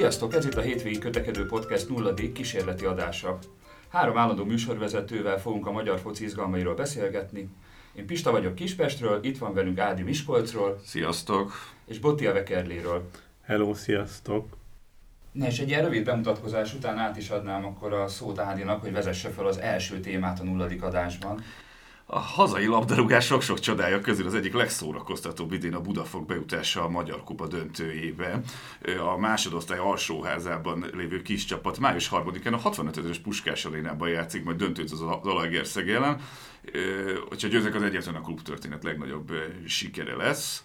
Sziasztok, ez itt a Hétvégi Kötekedő Podcast nulladik kísérleti adása. Három állandó műsorvezetővel fogunk a magyar foci izgalmairól beszélgetni. Én Pista vagyok Kispestről, itt van velünk Ádi Miskolcról. Sziasztok! És Botti Vekerléről. Hello, sziasztok! Na és egy ilyen rövid bemutatkozás után át is adnám akkor a szót Ádinak, hogy vezesse fel az első témát a nulladik adásban. A hazai labdarúgás sok-sok csodája közül az egyik legszórakoztatóbb idén a Budafok bejutása a Magyar Kupa döntőjébe. A másodosztály alsóházában lévő kis csapat május 3-án a 65 ezeres Puskás arénában játszik, majd döntőt az Zalaegerszeg ellen. Hogyha győznek, az egyetlen a klub történet legnagyobb sikere lesz.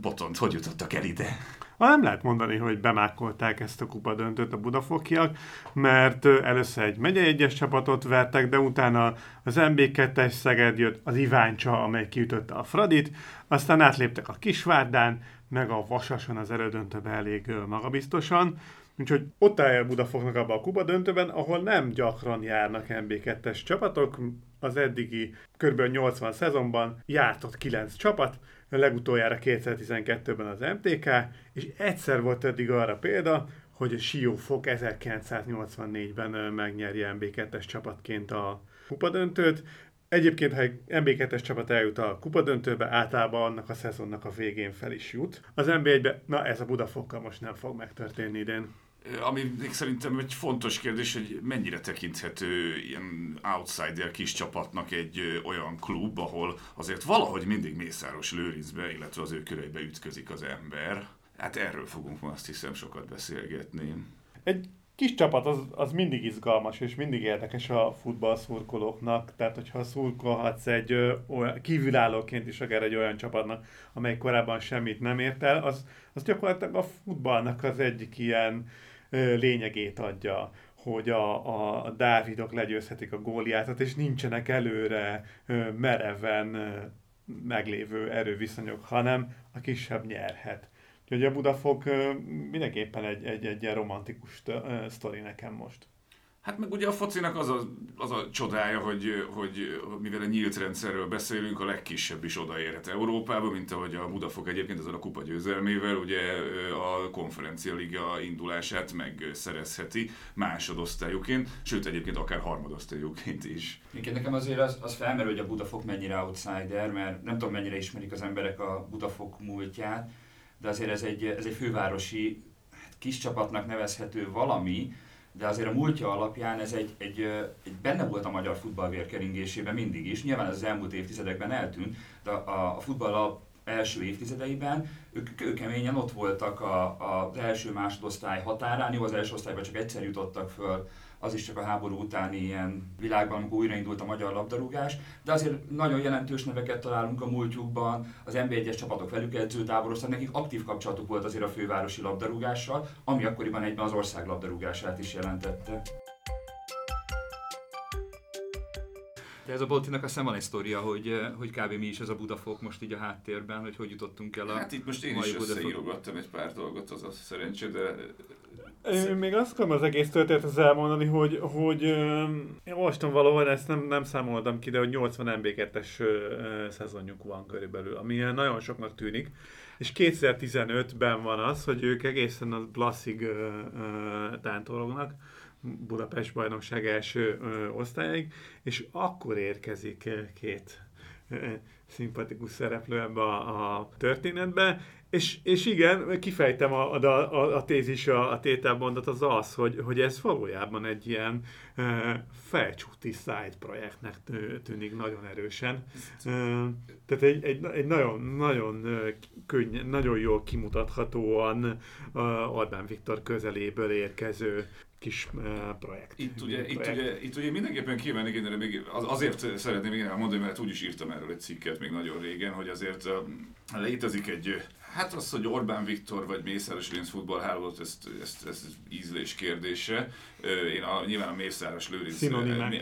Botont, hogy jutottak el ide? Ha nem lehet mondani, hogy bemákolták ezt a kupa döntőt a budafokiak, mert először egy megye egyes csapatot vertek, de utána az MB2-es Szeged jött, az Iváncsa, amely kiütötte a Fradit, aztán átléptek a Kisvárdán, meg a Vasason az elődöntőbe elég magabiztosan, Úgyhogy ott áll Budafoknak abban a Kuba döntőben, ahol nem gyakran járnak MB2-es csapatok. Az eddigi kb. 80 szezonban járt ott 9 csapat, legutoljára 2012-ben az MTK, és egyszer volt eddig arra példa, hogy a Siófok 1984-ben megnyerje MB2-es csapatként a kupadöntőt. Egyébként, ha egy MB2-es csapat eljut a kupadöntőbe, általában annak a szezonnak a végén fel is jut. Az MB1-be, na ez a Budafokkal most nem fog megtörténni idén ami szerintem egy fontos kérdés, hogy mennyire tekinthető ilyen outsider kis csapatnak egy olyan klub, ahol azért valahogy mindig Mészáros Lőrincbe, illetve az ő köreibe ütközik az ember. Hát erről fogunk ma azt hiszem sokat beszélgetni. Egy kis csapat az, az mindig izgalmas, és mindig érdekes a futball szurkolóknak. Tehát, hogyha szurkolhatsz egy ö, olyan, kívülállóként is akár egy olyan csapatnak, amely korábban semmit nem ért el, az, az gyakorlatilag a futballnak az egyik ilyen lényegét adja, hogy a, a Dávidok legyőzhetik a góliátot, és nincsenek előre mereven meglévő erőviszonyok, hanem a kisebb nyerhet. Úgyhogy a Budafok mindenképpen egy, egy, egy ilyen romantikus sztori nekem most. Hát meg ugye a focinak az a, az a csodája, hogy, hogy mivel a nyílt rendszerről beszélünk, a legkisebb is odaérhet Európába, mint ahogy a Budafok egyébként ezzel a kupa győzelmével ugye a konferencia liga indulását megszerezheti másodosztályúként, sőt egyébként akár harmadosztályúként is. Igen, nekem azért az, az felmerül, hogy a Budafok mennyire outsider, mert nem tudom mennyire ismerik az emberek a Budafok múltját, de azért ez egy, ez egy fővárosi hát kis csapatnak nevezhető valami, de azért a múltja alapján ez egy, egy, egy benne volt a magyar futball vérkeringésében mindig is. Nyilván az elmúlt évtizedekben eltűnt, de a, a futball első évtizedeiben ők kőkeményen ott voltak a, a, az első másodosztály határán, jó, az első osztályban csak egyszer jutottak föl az is csak a háború utáni ilyen világban, amikor újraindult a magyar labdarúgás, de azért nagyon jelentős neveket találunk a múltjukban, az NB1-es csapatok velük edzőtáboroztak, nekik aktív kapcsolatuk volt azért a fővárosi labdarúgással, ami akkoriban egyben az ország labdarúgását is jelentette. De ez a Boltinak a van egy sztoria, hogy, hogy kb. mi is ez a Budafok most így a háttérben, hogy hogy jutottunk el a Hát itt most én is összeírogattam egy pár dolgot, az a szerencsé, de én még azt akarom az egész történetet elmondani, hogy, hogy én olvastam valahol, ezt nem, nem számoltam ki, de hogy 80 MB2-es szezonjuk van körülbelül, ami nagyon soknak tűnik. És 2015-ben van az, hogy ők egészen a Blasszig tántorognak, Budapest bajnokság első ö, osztályig, és akkor érkezik két szimpatikus szereplő ebbe a, a történetbe, és, és igen, kifejtem a, a, a, a tézis, a, a tételmondat az az, hogy, hogy ez valójában egy ilyen e, felcsúti side projektnek tűnik nagyon erősen. E, tehát egy, egy, egy nagyon, nagyon könny, nagyon jól kimutathatóan Orbán Viktor közeléből érkező kis uh, projekt. Itt ugye, projekt. Itt, ugye, itt ugye mindenképpen kívánni de még az, azért szeretném még elmondani, mert úgy is írtam erről egy cikket még nagyon régen, hogy azért uh, létezik egy Hát az, hogy Orbán Viktor vagy Mészáros Lőrinc futballhálózat, ezt, ezt, ez ízlés kérdése. Én a, nyilván a Mészáros Lőrinc,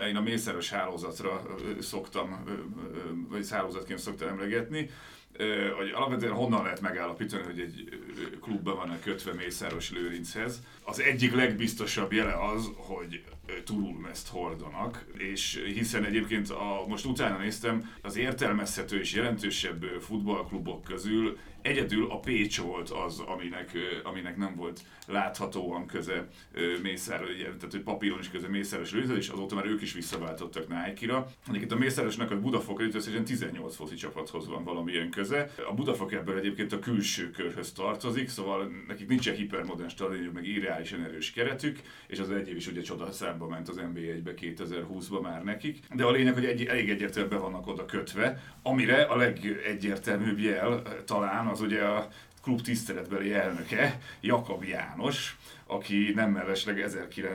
én a Mészáros hálózatra szoktam, vagy hálózatként szoktam emlegetni. Hogy alapvetően honnan lehet megállapítani, hogy egy klubban van a kötve Mészáros Lőrinchez. Az egyik legbiztosabb jele az, hogy turulmezt hordanak, és hiszen egyébként a, most utána néztem, az értelmezhető és jelentősebb futballklubok közül Egyedül a Pécs volt az, aminek, aminek nem volt láthatóan köze Mészáros, tehát hogy papíron is köze Mészáros Lőző, és azóta már ők is visszaváltottak Nike-ra. Egyébként a Mészárosnak a Budafok összesen 18 foci csapathoz van valamilyen köze. A Budafok ebből egyébként a külső körhöz tartozik, szóval nekik nincsen hipermodern stadionjuk, meg irreálisan erős keretük, és az egy év is ugye csodaszámba ment az NB1-be 2020-ba már nekik. De a lényeg, hogy egy, elég egyértelműen vannak oda kötve, amire a legegyértelműbb jel talán az ugye a klub tiszteletbeli elnöke, Jakab János, aki nem mellesleg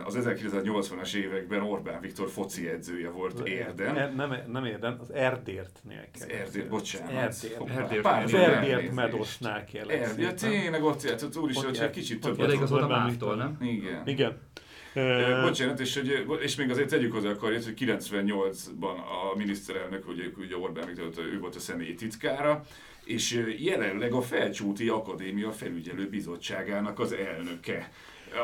az 1980-as években Orbán Viktor foci edzője volt Érden. Er, nem, nem Érden, az Erdért-nél Az Erdért, bocsánat. Erdért. Erdért. Az Erdért Medosnál kell Erdért, tényleg ott játszott, úristen, hogy egy kicsit több. Oda a Máftól, nem? Igen. Igen. Uh, Bocsánat, és, hogy, és még azért tegyük hozzá akkor, hogy 98-ban a miniszterelnök, ugye, ugye Orbán Viktor, ő volt a személyi titkára, és jelenleg a Felcsúti Akadémia Felügyelő Bizottságának az elnöke.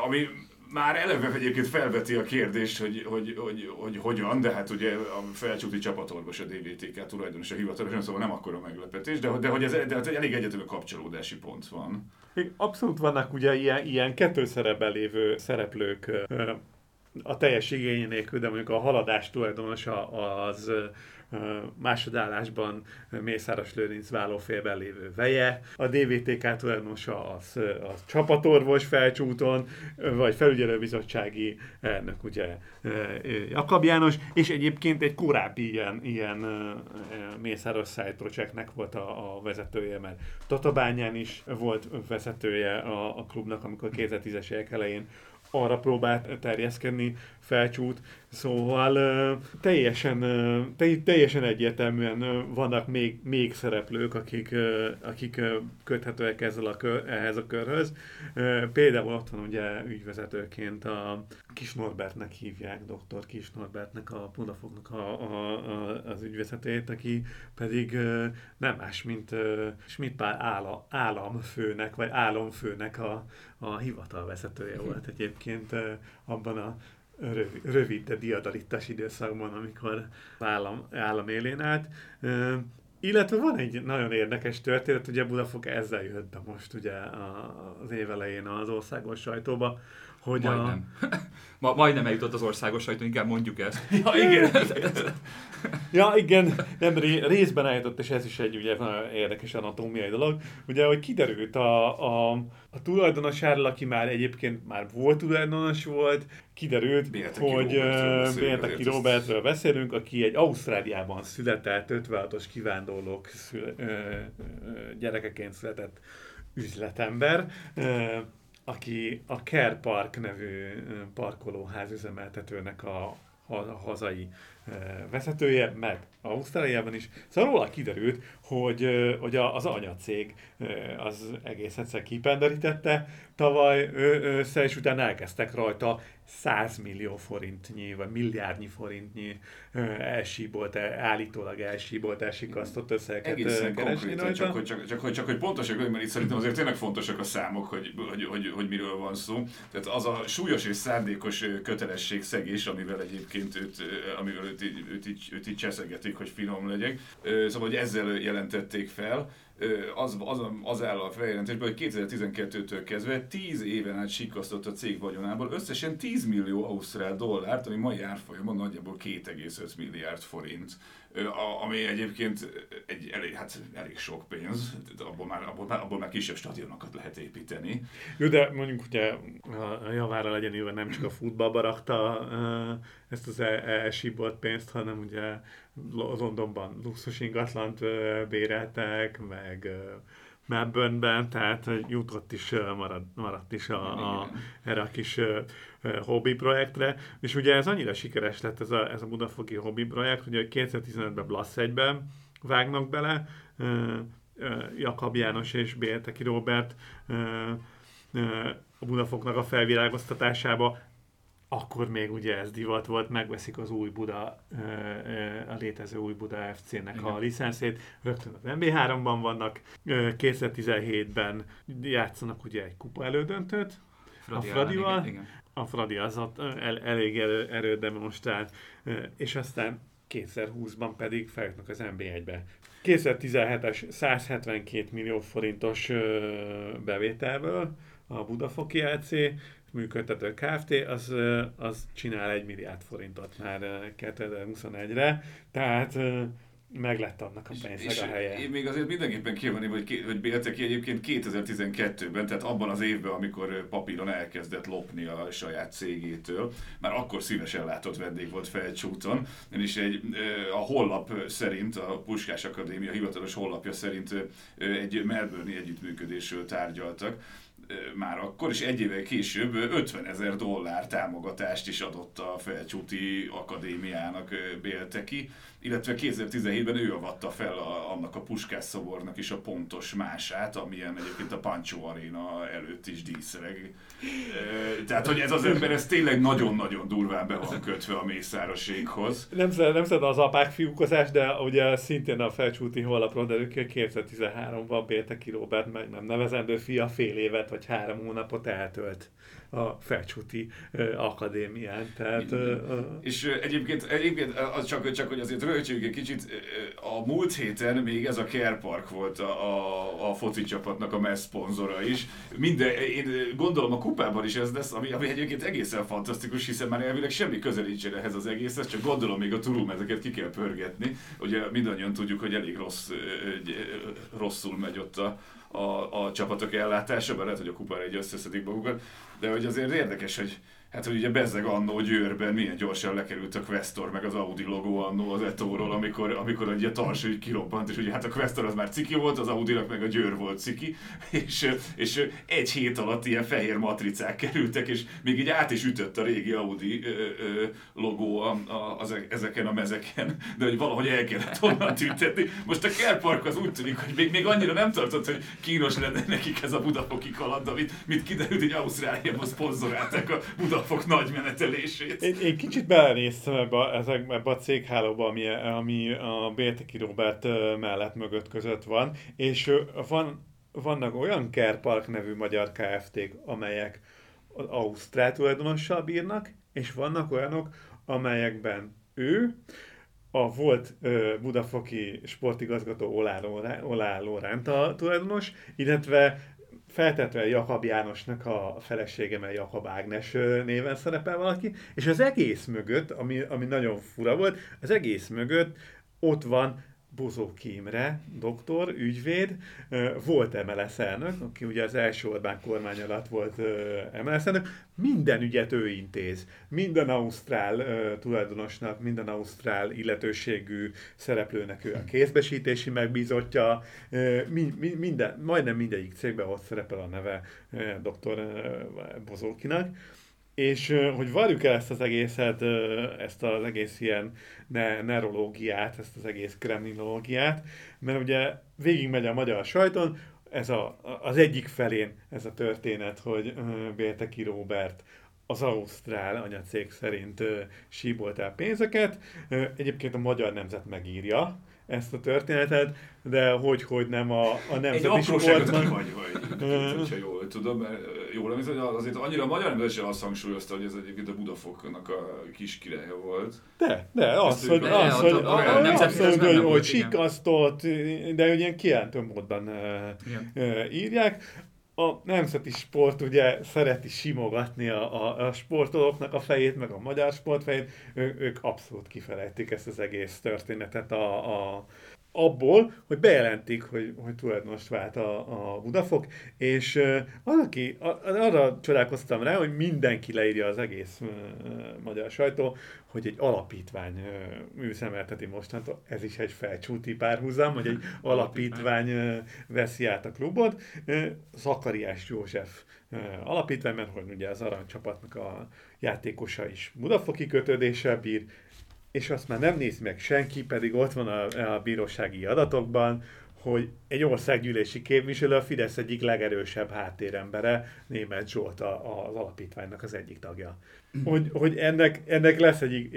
Ami már eleve egyébként felveti a kérdést, hogy, hogy, hogy, hogy hogyan, de hát ugye a felcsúti csapatorvos a DVTK tulajdonos a hivatalosan, szóval nem akkora meglepetés, de, de hogy ez de hát elég egyetemű kapcsolódási pont van. Abszolút vannak ugye ilyen, ilyen kettőszerepben lévő szereplők a teljes igény nélkül, de mondjuk a haladás tulajdonosa az másodállásban Mészáros Lőrinc vállófélben lévő veje, a DVTK tulajdonosa az, az csapatorvos felcsúton, vagy felügyelőbizottsági elnök ugye Jakab János, és egyébként egy korábbi ilyen, ilyen Mészáros Projectnek volt a, a vezetője, mert Tatabányán is volt vezetője a, a klubnak, amikor 2010-es évek elején arra próbált terjeszkedni felcsút, szóval teljesen, teljesen egyértelműen vannak még, még szereplők, akik, akik köthetőek ezzel a kör, ehhez a körhöz. Például ott van ugye ügyvezetőként a Kis Norbertnek hívják, doktor Kis Norbertnek, a Budafoknak a, a, a, az ügyvezetőjét, aki pedig nem más, mint Schmidt állam, államfőnek, vagy államfőnek a, a hivatalvezetője volt egyébként abban a rövid, rövid de diadalittas időszakban, amikor állam, állam élén állt. Illetve van egy nagyon érdekes történet, ugye Budafok ezzel jött be most ugye az év elején az országos sajtóba, hogy majdnem. a... Ma, majdnem eljutott az országos sajtó, inkább mondjuk ezt. Ja, igen. ja, igen, nem részben eljutott, és ez is egy ugye, érdekes anatómiai dolog. Ugye, hogy kiderült a, a, a tulajdonosáról, aki már egyébként már volt tulajdonos volt, kiderült, Bélteki hogy Bélteki Robertről beszélünk, aki egy Ausztráliában született, 56-os kivándorlók szüle, ö, ö, gyerekeként született üzletember aki a Care Park nevű parkolóház üzemeltetőnek a, a hazai vezetője, meg Ausztráliában is. Szóval róla kiderült, hogy, hogy az anyacég az egész egyszer kipenderítette tavaly össze, és utána elkezdtek rajta 100 millió forintnyi, vagy milliárdnyi forintnyi elsíbolt, állítólag elsíbolt, elsikasztott összeget Egészen keresni rajta. Csak, hogy, csak, csak, hogy, csak hogy pontosak, mert itt szerintem azért tényleg fontosak a számok, hogy, hogy, hogy, hogy miről van szó. Tehát az a súlyos és szándékos szegés, amivel egyébként őt, amivel őt, őt, őt, így, őt így cseszegetik, hogy finom legyek. Szóval, hogy ezzel jelentették fel az, az, az áll a feljelentésben, hogy 2012-től kezdve 10 éven át sikasztott a cég vagyonából összesen 10 millió ausztrál dollárt, ami mai árfolyamon nagyjából 2,5 milliárd forint ami egyébként egy elég, hát elég sok pénz, abból már, abból már, abból már kisebb stadionokat lehet építeni. Jó, de mondjuk ugye a javára legyen írva nem csak a futballba rakta ezt az elsíbolt pénzt, hanem ugye Londonban luxus ingatlant béreltek, meg Melbourneben, tehát jutott is marad, maradt is a, a, erre a kis hobby projektre, és ugye ez annyira sikeres lett ez a, ez a Budafoki hobby projekt, hogy 2015-ben Blasz 1-ben vágnak bele, Jakab János és Bélteki Robert a Budafoknak a felvilágoztatásába akkor még ugye ez divat volt, megveszik az új Buda, a létező új Buda FC-nek a licenszét, rögtön az MB3-ban vannak, 2017-ben játszanak ugye egy kupa elődöntőt, Fradi a Fradival, igen, igen. a Fradi az el, elég erő, erőt demonstrált, és aztán 2020-ban pedig feljutnak az NB1-be. 2017-es 172 millió forintos bevételből a Budafoki LC működtető Kft. az, az csinál egy milliárd forintot már 2021-re, tehát meg lett annak a pénznek a helye. Én még azért mindenképpen kiemelném, hogy, hogy Bélteki egyébként 2012-ben, tehát abban az évben, amikor papíron elkezdett lopni a saját cégétől, már akkor szívesen látott vendég volt Felcsúton, és egy, a hollap szerint, a Puskás Akadémia hivatalos hollapja szerint egy Melbourne együttműködésről tárgyaltak, már akkor is egy évvel később 50 ezer dollár támogatást is adott a Felcsúti Akadémiának Bélteki, illetve 2017-ben ő avatta fel a, annak a Puskás szobornak is a pontos mását, amilyen egyébként a Pancho Arena előtt is díszreg. Tehát, hogy ez az ember, ez tényleg nagyon-nagyon durván be van kötve a mészároséghoz. Nem, nem szed az apák fiúkozás, de ugye szintén a felcsúti holapról, de 2013-ban Bélteki Robert meg nem nevezendő fia fél évet vagy három hónapot eltölt a Felcsúti Akadémián. Tehát. És egyébként, egyébként az csak, csak hogy azért röhögjük egy kicsit, a múlt héten még ez a Care Park volt a, a, a foci csapatnak a mess szponzora is. Minden, én gondolom a kupában is ez lesz, ami, ami egyébként egészen fantasztikus, hiszen már elvileg semmi közel nincsen ehhez az egészhez, csak gondolom még a Turum ezeket ki kell pörgetni. Ugye mindannyian tudjuk, hogy elég rossz, rosszul megy ott a, a, a csapatok ellátása, mert lehet, hogy a kupára egy összeszedik magukat, de hogy azért érdekes, hogy Hát, hogy ugye bezzeg annó Győrben milyen gyorsan lekerült a Questor, meg az Audi logó annó az Etóról, amikor, amikor egy tars így kirobbant, és ugye hát a Questor az már ciki volt, az audi meg a Győr volt ciki, és, és egy hét alatt ilyen fehér matricák kerültek, és még így át is ütött a régi Audi ö, ö, logó a, a, az, e, ezeken a mezeken, de hogy valahogy el kellett onnan tüntetni. Most a Care az úgy tűnik, hogy még, még annyira nem tartott, hogy kínos lenne nekik ez a budafoki kaland, amit, mint kiderült, hogy Ausztráliában szponzorálták a Budapok fog nagy menetelését. Én, én kicsit belenéztem ebbe, a, ebbe a céghálóba, ami, ami a Bélteki Robert mellett mögött között van, és van, vannak olyan Kerpark nevű magyar KFT-k, amelyek az Ausztrál tulajdonossal bírnak, és vannak olyanok, amelyekben ő, a volt uh, budafoki sportigazgató Olá, Olá Lorent a tulajdonos, illetve feltetve Jakab Jánosnak a felesége, mert Jakab Ágnes néven szerepel valaki, és az egész mögött, ami, ami nagyon fura volt, az egész mögött ott van Bozó Kímre, doktor, ügyvéd, volt MLS elnök, aki ugye az első Orbán kormány alatt volt MLS elnök, minden ügyet ő intéz. Minden ausztrál tulajdonosnak, minden ausztrál illetőségű szereplőnek ő a kézbesítési megbízottja, minden, majdnem mindegyik cégben ott szerepel a neve doktor Bozókinak és hogy várjuk el ezt az egészet, ezt az egész ilyen ne- neurológiát, ezt az egész kremlinológiát, mert ugye végigmegy a magyar sajton, ez a, az egyik felén ez a történet, hogy Bélteki Róbert az Ausztrál anyacég szerint síbolt el pénzeket. Egyébként a magyar nemzet megírja, ezt a történetet, de hogy, hogy nem a, a nemzeti sportban. Vagy, vagy, jól tudom, jól emlékszem, hogy azért annyira a magyar nemzet sem azt hangsúlyozta, hogy ez egyébként a Budafoknak a kis királya volt. De, de az, hogy, az, hogy, az, hogy, hogy sikasztott, de hogy ilyen kijelentő módban írják a nemzeti sport ugye szereti simogatni a, a, a sportolóknak a fejét, meg a magyar sport fejét, ő, ők abszolút kifelejtik ezt az egész történetet a, a, abból, hogy bejelentik, hogy, hogy tulajdonos vált a, a Budafok, és uh, valaki, arra csodálkoztam rá, hogy mindenki leírja az egész uh, magyar sajtó, hogy egy alapítvány uh, üzemelteti mostantól, ez is egy felcsúti párhuzam, hogy egy alapítvány uh, veszi át a klubot. Zakariás József alapítvány, mert hogy ugye az aranycsapatnak a játékosa is budafoki kötődéssel bír, és azt már nem néz meg senki, pedig ott van a, a bírósági adatokban, hogy egy országgyűlési képviselő a Fidesz egyik legerősebb háttérembere, német Zsolt az alapítványnak az egyik tagja. Hogy, hogy ennek, ennek lesz egy,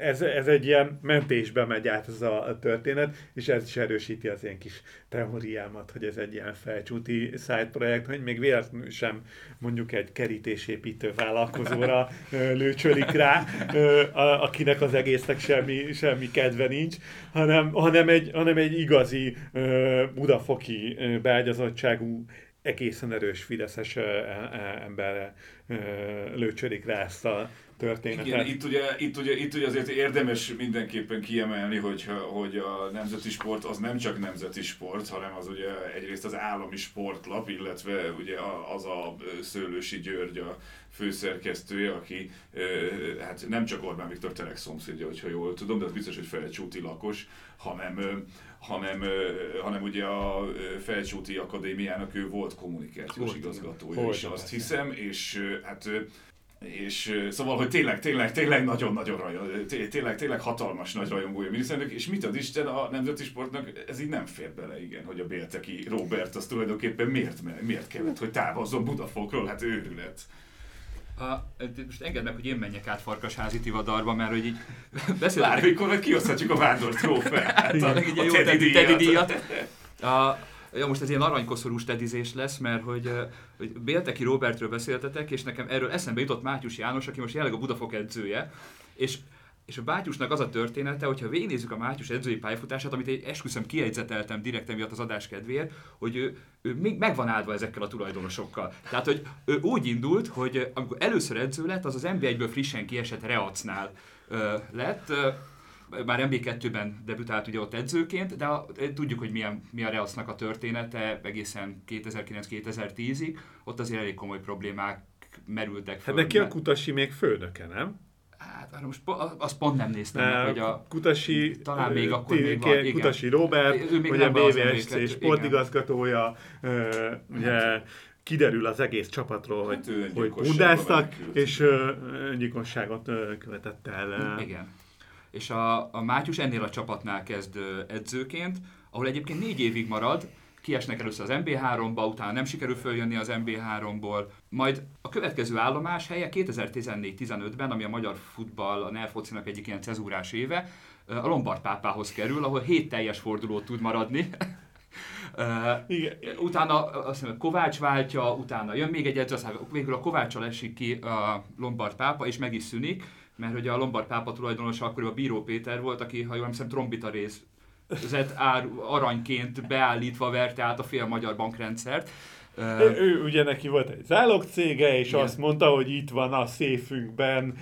ez, ez egy ilyen mentésbe megy át ez a történet, és ez is erősíti az én kis teóriámat, hogy ez egy ilyen felcsúti side projekt, hogy még véletlenül sem mondjuk egy kerítésépítő vállalkozóra lőcsölik rá, akinek az egésznek semmi, semmi kedve nincs, hanem, hanem, egy, hanem egy igazi budafoki beágyazottságú egészen erős fideszes emberre lőcsödik rá ezt a történetet. Igen, itt ugye, itt, ugye, itt ugye azért érdemes mindenképpen kiemelni, hogy, hogy a nemzeti sport az nem csak nemzeti sport, hanem az ugye egyrészt az állami sportlap, illetve ugye az a Szőlősi György a főszerkesztője, aki hát nem csak Orbán Viktor Telex szomszédja, hogyha jól tudom, de az biztos, hogy felcsúti lakos, hanem hanem, hanem ugye a Felcsúti Akadémiának ő volt kommunikációs volt, igazgatója is, azt hiszem, és hát és szóval, hogy tényleg, tényleg, tényleg nagyon-nagyon rajong, tényleg, tényleg hatalmas nagy rajongója miniszternek, és mit ad Isten a nemzeti sportnak, ez így nem fér bele, igen, hogy a Bélteki Robert az tulajdonképpen miért, miért kellett, hogy távozzon Budafokról, hát őrület. A, most engedd meg, hogy én menjek át Farkasházi Tivadarba, mert hogy így beszélünk. Várj, mikor majd kioszthatjuk a vándor trófeát, a, a jó tedi, tedi díjat. A, Ja, most ez ilyen aranykoszorús tedizés lesz, mert hogy, hogy Bélteki Robertről beszéltetek, és nekem erről eszembe jutott Mátyus János, aki most jelenleg a Budafok edzője, és és a Bátyusnak az a története, hogyha végignézzük a Mátyus edzői pályafutását, amit egy esküszöm kiegyzeteltem direkt miatt az adás kedvéért, hogy ő, ő még meg van áldva ezekkel a tulajdonosokkal. Tehát, hogy ő úgy indult, hogy amikor először edző lett, az az NB1-ből frissen kiesett Reacnál ö, lett, ö, már MB2-ben debütált ugye ott edzőként, de a, tudjuk, hogy milyen, mi a Reacnak a története egészen 2009-2010-ig, ott azért elég komoly problémák merültek fel. Hát neki a Kutasi még főnöke, nem? Hát most azt pont nem néztem meg, hogy a... Kutasi, talán még akkor még van, igen. Kutasi Robert, ő még ugye BVSC sportigazgatója, ugye kiderül az egész csapatról, hát hogy, hogy bundáztak, és öngyilkosságot követett el. Igen. És a, a Mátyus ennél a csapatnál kezd edzőként, ahol egyébként négy évig marad, kiesnek először az MB3-ba, utána nem sikerül följönni az MB3-ból, majd a következő állomás helye 2014-15-ben, ami a magyar futball, a NER egyik ilyen cezúrás éve, a Lombard pápához kerül, ahol 7 teljes fordulót tud maradni. Igen. Utána azt hiszem, Kovács váltja, utána jön még egy edző, aztán végül a Kováccsal esik ki a Lombard pápa, és meg is szűnik, mert hogy a Lombard pápa tulajdonosa akkoriban a Bíró Péter volt, aki, ha jól emlékszem, trombita rész zet ár, aranyként beállítva verte át a fél magyar bankrendszert. Ő, ő ugye neki volt egy zálogcége, és Igen. azt mondta, hogy itt van a széfünkben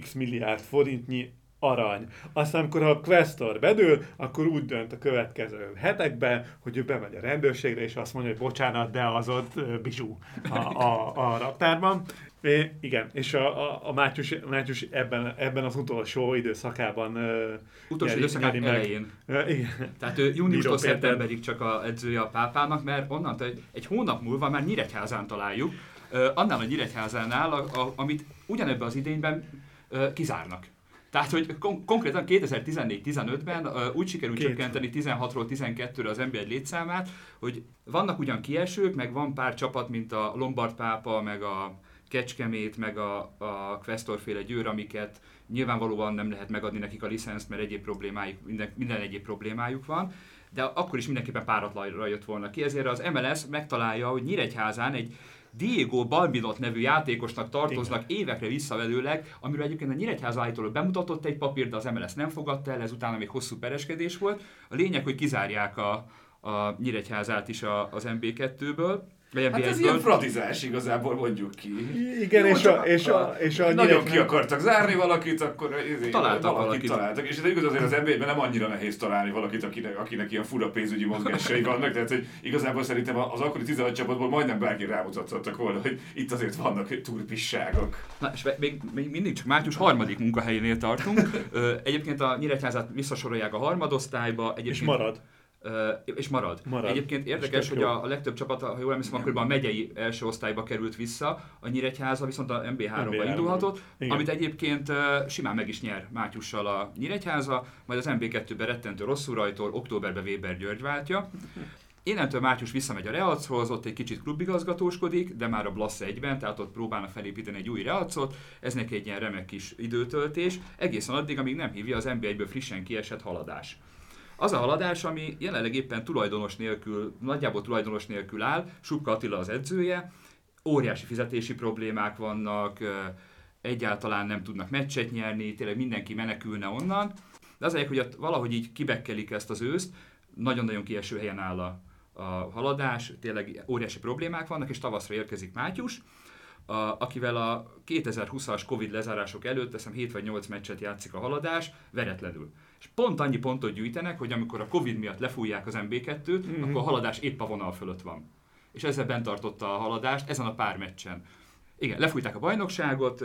x milliárd forintnyi arany. Aztán, amikor a Questor bedől, akkor úgy dönt a következő hetekben, hogy ő bemegy a rendőrségre, és azt mondja, hogy bocsánat, de az ott bizsú a, a, a raktárban. É, igen, és a, a, a Mátyus, Mátyus ebben, ebben az utolsó időszakában uh, Utolsó időszakában időszakában elején. Uh, igen. Tehát ő júniustól szeptemberig csak a edzője a pápának, mert onnantól egy, egy hónap múlva már Nyíregyházán találjuk, uh, annál a Nyíregyházánál, a, a, amit ugyanebben az idényben uh, kizárnak. Tehát, hogy kon- konkrétan 2014-15-ben uh, úgy sikerült Két. csökkenteni 16-ról 12-re az NBA létszámát, hogy vannak ugyan kiesők, meg van pár csapat, mint a Lombard pápa, meg a Kecskemét, meg a, a Questorféle győr, amiket nyilvánvalóan nem lehet megadni nekik a licenszt, mert egyéb problémájuk, minden, minden egyéb problémájuk van, de akkor is mindenképpen páratlanra jött volna ki, ezért az MLS megtalálja, hogy Nyíregyházán egy Diego Balbinot nevű játékosnak tartoznak Igen. évekre visszavelőleg, amiről egyébként a Nyíregyház állítólag bemutatott egy papírt, de az MLS nem fogadta el, ezután még hosszú pereskedés volt. A lényeg, hogy kizárják a, a Nyíregyházát is a, az MB2-ből, Hát ez ilyen fradizás igazából mondjuk ki. Igen, Jó, és, a, és, a, és a Nagyon ki akartak zárni valakit, akkor izé, találtak valakit. valakit. találtak. És igaz azért az nba nem annyira nehéz találni valakit, akinek, akinek ilyen fura pénzügyi mozgásai vannak. Tehát, hogy igazából szerintem az akkori 16 csapatból majdnem bárki rámutathattak volna, hogy itt azért vannak turpisságok. Na, és még, még mindig csak március harmadik munkahelyénél tartunk. Egyébként a Nyíregyházát visszasorolják a harmadosztályba. Egyébként, és marad. És marad. marad. Egyébként érdekes, hogy a, a legtöbb csapat, ha jól emlékszem, akkor a megyei első osztályba került vissza, a Nyíregyháza viszont a MB3-ba indulhatott, Igen. amit egyébként simán meg is nyer Mátyussal a Nyíregyháza, majd az MB2-ben rettentő rosszul rajtól, októberben Weber György váltja. Innentől Március visszamegy a Realchoz, ott egy kicsit klubigazgatóskodik, de már a Blasz egyben, tehát ott próbálnak felépíteni egy új Realcot, ez neki egy ilyen remek kis időtöltés, egészen addig, amíg nem hívja az NBA-ből frissen kiesett haladás. Az a haladás, ami jelenleg éppen tulajdonos nélkül, nagyjából tulajdonos nélkül áll, Subka Attila az edzője, óriási fizetési problémák vannak, egyáltalán nem tudnak meccset nyerni, tényleg mindenki menekülne onnan, de az hogy valahogy így kibekkelik ezt az őszt, nagyon-nagyon kieső helyen áll a, a haladás, tényleg óriási problémák vannak, és tavaszra érkezik Mátyus, a, akivel a 2020-as Covid lezárások előtt, teszem 7 vagy 8 meccset játszik a haladás, veretlenül. És pont annyi pontot gyűjtenek, hogy amikor a Covid miatt lefújják az MB2-t, mm-hmm. akkor a haladás épp a vonal fölött van. És ezzel bent tartotta a haladást ezen a pár meccsen. Igen, lefújták a bajnokságot,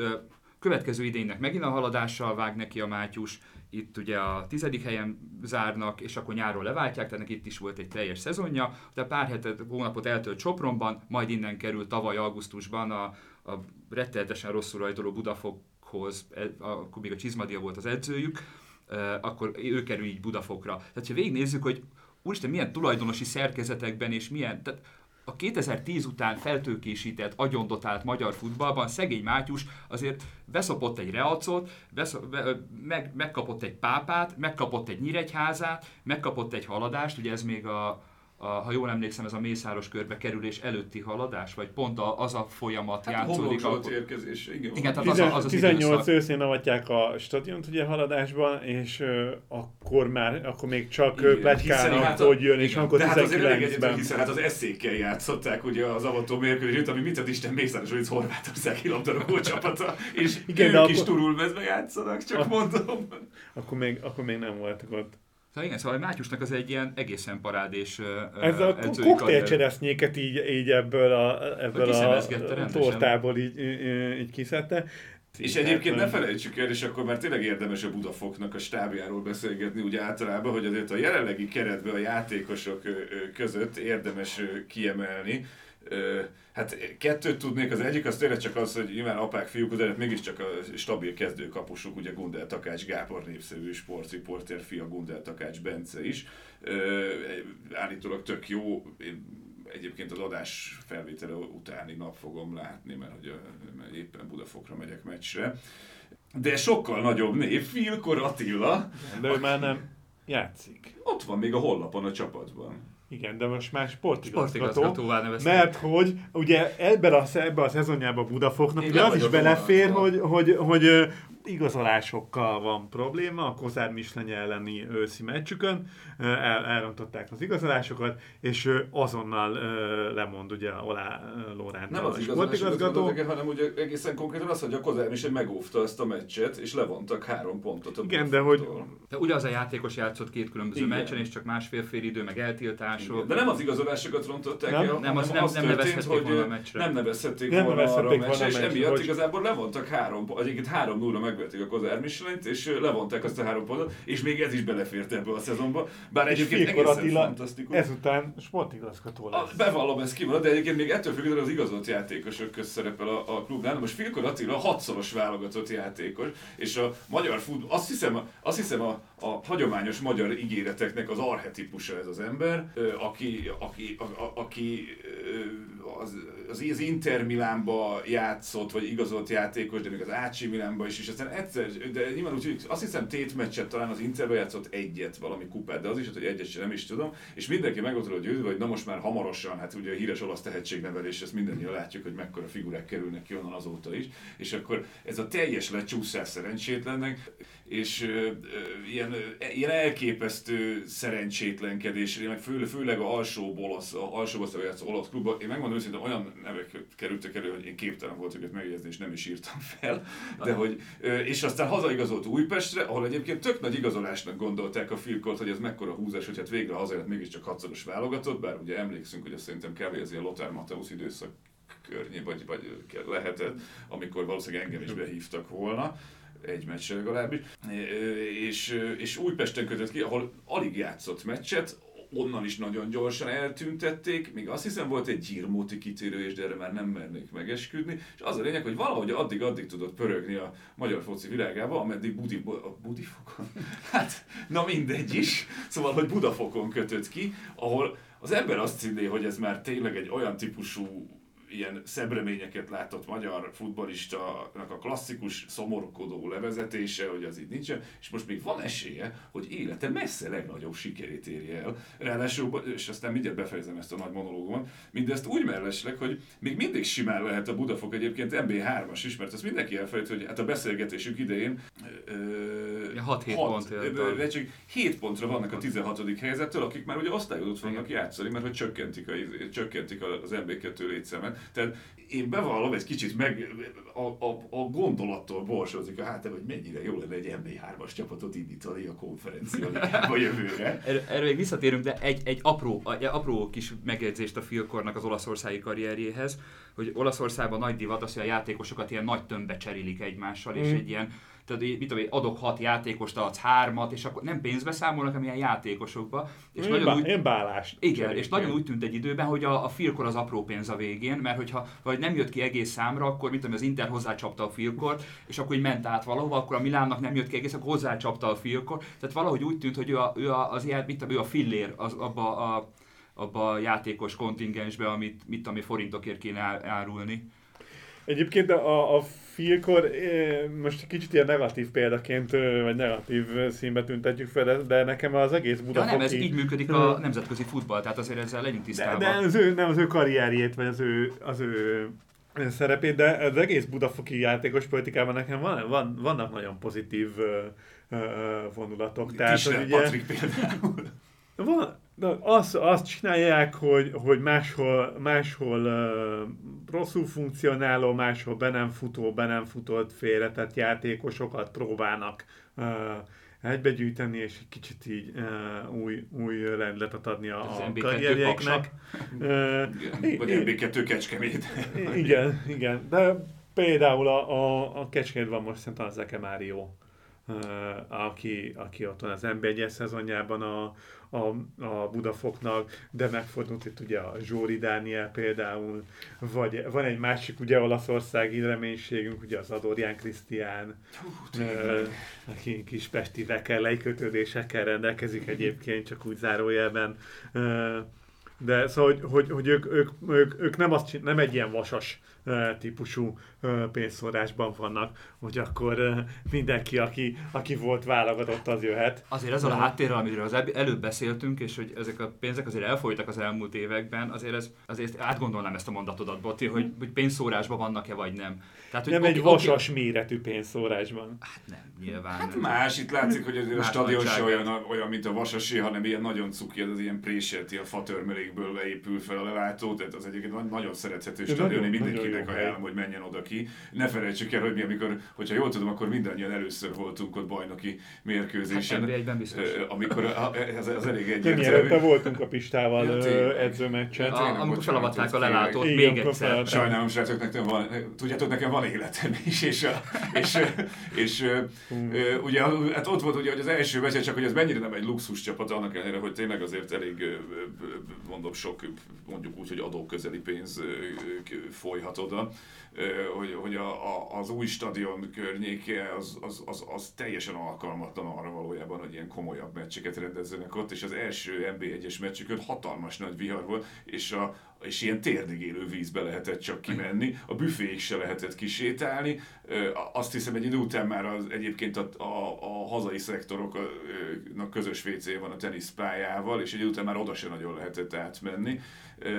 következő idénynek megint a haladással vág neki a Mátyus, itt ugye a tizedik helyen zárnak, és akkor nyáron leváltják, tehát itt is volt egy teljes szezonja, de pár hetet, hónapot eltölt Sopronban, majd innen került tavaly augusztusban a, a rettenetesen rosszul rajtoló Budafokhoz, e, akkor még a Csizmadia volt az edzőjük, akkor ő kerül így Budafokra. Tehát ha végignézzük, hogy úristen, milyen tulajdonosi szerkezetekben és milyen, tehát a 2010 után feltőkésített, agyondotált magyar futballban szegény Mátyus azért beszopott egy Realcot, beszop, be, meg, megkapott egy pápát, megkapott egy nyíregyházát, megkapott egy haladást, ugye ez még a, a, ha jól emlékszem, ez a Mészáros körbe kerülés előtti haladás, vagy pont a, az a folyamat hát játszódik. A érkezés, igen. igen tehát az, az, az 18 őszén avatják a stadiont ugye haladásban, és uh, akkor már, akkor még csak plegykálnak, hát hogy jön, és akkor De hát azért elég hiszen hát az eszékkel játszották ugye az avató mérkőzést, ami mit ad Isten Mészáros, hogy Horvátország labdarúgó csapata, és igen, ők is turulmezve játszanak, csak a, mondom. Akkor még, akkor még nem voltak ott. Szóval igen, szóval Mátyusnak az egy ilyen egészen parádés Ez a koktélcseresznyéket így, így ebből a, ebből a, a tortából így, így kiszedte. És egyébként ne felejtsük el, és akkor már tényleg érdemes a Budafoknak a stábjáról beszélgetni, úgy általában, hogy azért a jelenlegi keretben a játékosok között érdemes kiemelni, Hát kettőt tudnék, az egyik az tényleg csak az, hogy nyilván apák, fiúk, de mégiscsak a stabil kezdőkapusuk, ugye Gundel Takács Gábor népszerű sportriporter fia Gundel Takács Bence is. Állítólag tök jó, én egyébként az adás felvétele utáni nap fogom látni, mert, hogy mert éppen Budafokra megyek meccsre. De sokkal nagyobb név, Filkor Attila. De ő már nem játszik. Ott van még a hollapon a csapatban. Igen, de most már sportigazgató. Mert hogy ugye ebben a, ebben a szezonjában Budafoknak ugye az is belefér, hogy, hogy, hogy, hogy igazolásokkal van probléma, a Kozár Mislenye elleni őszi meccsükön, el, elrontották az igazolásokat, és azonnal lemond ugye Olá Lóránt Nem az sportigazgató. hanem ugye egészen konkrétan az, hogy a Kozár Mislenye megóvta ezt a meccset, és levontak három pontot a Igen, de hogy... De ugyanaz a játékos játszott két különböző Igen. meccsen, és csak másfél fél idő, meg eltiltások. Igen. De nem az igazolásokat rontották nem? el, nem, az, nem, az nem történt, hogy volna a meccsre. nem nevezhették volna arra a meccsre, és emiatt igazából levontak három, egyébként három 0 megvették a Kozár Michelin-t, és levonták azt a három pontot, és még ez is belefért ebbe a szezonba. Bár egyébként egészen Attila fantasztikus. Ezután sportigazgató lesz. A, bevallom, ez kimarad, de egyébként még ettől függetlenül az igazolt játékosok közt szerepel a, a klubnál. Most Filkor Attila hatszoros válogatott játékos, és a magyar futball, azt hiszem, azt hiszem a, a hagyományos magyar ígéreteknek az arhetipusa ez az ember, aki, aki, a, a, aki az, az, az Inter Milánba játszott, vagy igazolt játékos, de még az AC Milánba is, és aztán egyszer, de nyilván úgy, azt hiszem tét meccset talán az Interbe játszott egyet, valami kupát, de az is, hogy egyet sem nem is tudom, és mindenki meg volt győzve, hogy na most már hamarosan, hát ugye a híres olasz tehetségnevelés, ezt mindannyian látjuk, hogy mekkora figurák kerülnek ki onnan azóta is, és akkor ez a teljes lecsúszás szerencsétlennek, és ö, ö, ilyen, ö, ilyen elképesztő szerencsétlenkedés, meg fő, főleg a alsó olasz, a alsó olasz, olasz klubban, én megmondom őszintén, olyan nevek kerültek elő, hogy én képtelen voltam őket megjegyezni, és nem is írtam fel, de hogy, ö, és aztán hazaigazolt Újpestre, ahol egyébként tök nagy igazolásnak gondolták a Filkort, hogy ez mekkora húzás, hogy hát végre hazajött mégiscsak hatszoros válogatott, bár ugye emlékszünk, hogy azt szerintem kb. ez ilyen Lothar Mateusz időszak környé, vagy, vagy lehetett, amikor valószínűleg engem is behívtak volna egy meccsre legalábbis, és, és Újpesten kötött ki, ahol alig játszott meccset, onnan is nagyon gyorsan eltüntették, még azt hiszem volt egy gyírmóti kitérő, de erre már nem mernék megesküdni, és az a lényeg, hogy valahogy addig-addig tudott pörögni a magyar foci világába, ameddig Budi, a Budifokon, hát na mindegy is, szóval, hogy Budafokon kötött ki, ahol az ember azt hinné, hogy ez már tényleg egy olyan típusú ilyen szebb reményeket látott magyar futbalistának a klasszikus szomorkodó levezetése, hogy az itt nincsen, és most még van esélye, hogy élete messze legnagyobb sikerét érje el. Ráadásul, és aztán mindjárt befejezem ezt a nagy monológumot, mindezt úgy mellesleg, hogy még mindig simán lehet a Budafok egyébként MB3-as is, mert ezt mindenki elfelejt, hogy hát a beszélgetésünk idején 6-7 pont. Ö, csak 7 pontra vannak a 16. helyezettől, akik már ugye osztályozót fognak játszani, mert hogy csökkentik, a, csökkentik az MB2 létszámát. Tehát én bevallom, egy kicsit meg a, a, a gondolattól borsozik a hátam, hogy mennyire jó lenne egy MB3-as csapatot indítani a konferencia a jövőre. Erről, erről még visszatérünk, de egy, egy apró, egy apró kis megjegyzést a Filkornak az olaszországi karrierjéhez, hogy Olaszországban nagy divat az, hogy a játékosokat ilyen nagy tömbbe cserélik egymással, mm. és egy ilyen tehát mit tudom, adok hat játékost, adsz hármat, és akkor nem pénzbe számolnak, hanem ilyen játékosokba. És én, nagyon bá, úgy, én bálást. Igen, cserék, és nagyon úgy tűnt egy időben, hogy a, a Filkor az apró pénz a végén, mert hogyha vagy nem jött ki egész számra, akkor mit tudom, az Inter hozzácsapta a Filkort, és akkor így ment át valahova, akkor a Milánnak nem jött ki egész, akkor hozzácsapta a Filkor. Tehát valahogy úgy tűnt, hogy ő, a, ő a, az ilyen, mit tudom, ő a fillér az, abba a, abba a játékos kontingensbe, amit mit ami forintokért kéne árulni. Egyébként a, a Filkor most kicsit ilyen negatív példaként, vagy negatív színbe tüntetjük fel, de nekem az egész Budafoki... De nem, ez így működik a nemzetközi futball, tehát azért ezzel legyünk tisztában. De, de az ő, nem az ő karrierjét, vagy az ő, az ő szerepét, de az egész budafoki játékos politikában nekem van, van, vannak nagyon pozitív uh, vonulatok. Tehát, Kisler hogy ugye, Patrik például. Van, de azt, azt csinálják, hogy, hogy máshol, máshol uh, rosszul funkcionáló, máshol be nem futó, be nem futott félretett játékosokat próbálnak uh, egybegyűjteni, és egy kicsit így uh, új, új lendletet adni a, a karrierjeiknek. Uh, Vagy MB2 Kecskemét. igen, igen. De például a, a, a Kecskemét van most szerintem az Eke Mário, uh, aki, aki ott van az MB1 szezonjában a, a, a Budafoknak, de megfordult itt ugye a Zsóri Dániel például, vagy van egy másik ugye olaszországi reménységünk, ugye az Adorján Krisztián, aki kis pesti vekerlei kötődésekkel rendelkezik egyébként, csak úgy zárójelben. De szóval, hogy, hogy, hogy ők, ők, ők, ők nem, azt, nem egy ilyen vasas típusú pénzszórásban vannak, hogy akkor mindenki, aki, aki volt válogatott, az jöhet. Azért ezzel a háttérrel, amiről az előbb beszéltünk, és hogy ezek a pénzek azért elfolytak az elmúlt években, azért, ez, azért átgondolnám ezt a mondatodat, Boti, hogy, hogy pénzszórásban vannak-e vagy nem. Tehát, hogy nem egy vasas okay. méretű pénzszórásban. Hát nem, nyilván. Hát nem. más, itt látszik, hogy a stadion se olyan, olyan, mint a vasasé, hanem ilyen nagyon cuki, az ilyen préselt, ilyen fatörmelékből épül fel a lelátó, tehát az egyébként nagyon szerethető stadion, mindenkinek ajánlom, hogy menjen oda ki. Ne felejtsük el, hogy mi, amikor, hogyha jól tudom, akkor mindannyian először voltunk ott bajnoki mérkőzésen. Hát egyben biztos. Amikor ez, ez elég egyértelmű. Mielőtt voltunk a Pistával ja, edzőmeccsen. Amikor felavatták a lelátót, még egyszer. Sajnálom, srácok, nekem van, tudjátok, nekem van életem is, és, a, és, és, és ugye hát ott volt ugye, hogy az első meccs, csak hogy ez mennyire nem egy luxus csapat, annak ellenére, hogy tényleg azért elég, mondom, sok, mondjuk úgy, hogy adóközeli pénz folyhat oda hogy, hogy a, a, az új stadion környéke az, az, az, az teljesen alkalmatlan arra valójában, hogy ilyen komolyabb meccseket rendezzenek ott, és az első NB1-es meccsükön hatalmas nagy vihar volt, és a, és ilyen térdigélő vízbe lehetett csak kimenni, a büféig se lehetett kisétálni. Azt hiszem egy idő után már az, egyébként a, a, a hazai szektoroknak közös WC van a teniszpályával, és egy idő után már oda se nagyon lehetett átmenni.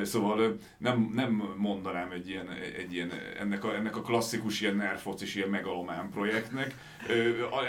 Szóval nem, nem mondanám egy ilyen, egy ilyen ennek, a, ennek a klasszikus ilyen nerfocis, ilyen megalomán projektnek.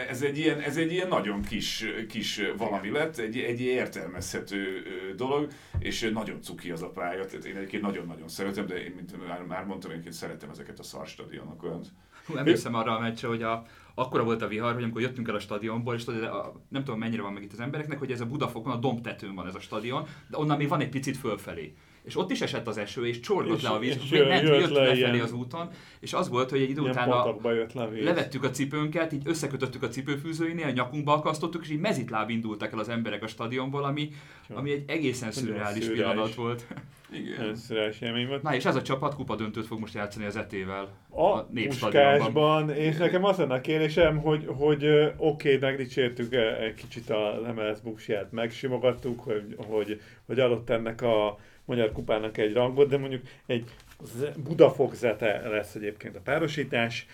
Ez egy ilyen, ez egy ilyen nagyon kis, kis valami lett, egy, egy értelmezhető dolog, és nagyon cuki az a pálya. Tehát én egyébként nagyon-nagyon szeretem, de én, mint már, már mondtam, én szeretem ezeket a szarstadionokat. Hú, emlékszem arra a meccsre, hogy a, akkora volt a vihar, hogy amikor jöttünk el a stadionból, és tudod, a, nem tudom mennyire van meg itt az embereknek, hogy ez a Budafokon, a dombtetőn van ez a stadion, de onnan még van egy picit fölfelé és ott is esett az eső, és csorgott És- le a víz, és és jö- ment, jött jött le lefelé az úton, és az volt, hogy egy idő után a, le a víz. levettük a cipőnket, így összekötöttük a cipőfűzőinél, a nyakunkba akasztottuk, és így mezitláb indultak el az emberek a stadionból, ami, ami egy egészen szürreális szürreális. pillanat volt. Igen. Szüles élmény volt. Na és ez a csapat kupa döntőt fog most játszani az etével. a Népstadionban. Puskásban, és nekem az lenne a kérésem, hogy, hogy oké, okay, megdicsértük egy kicsit a MLS buksját, megsimogattuk, hogy, hogy, hogy adott ennek a Magyar Kupának egy rangot, de mondjuk egy Z- Budafok zete lesz egyébként a párosítás,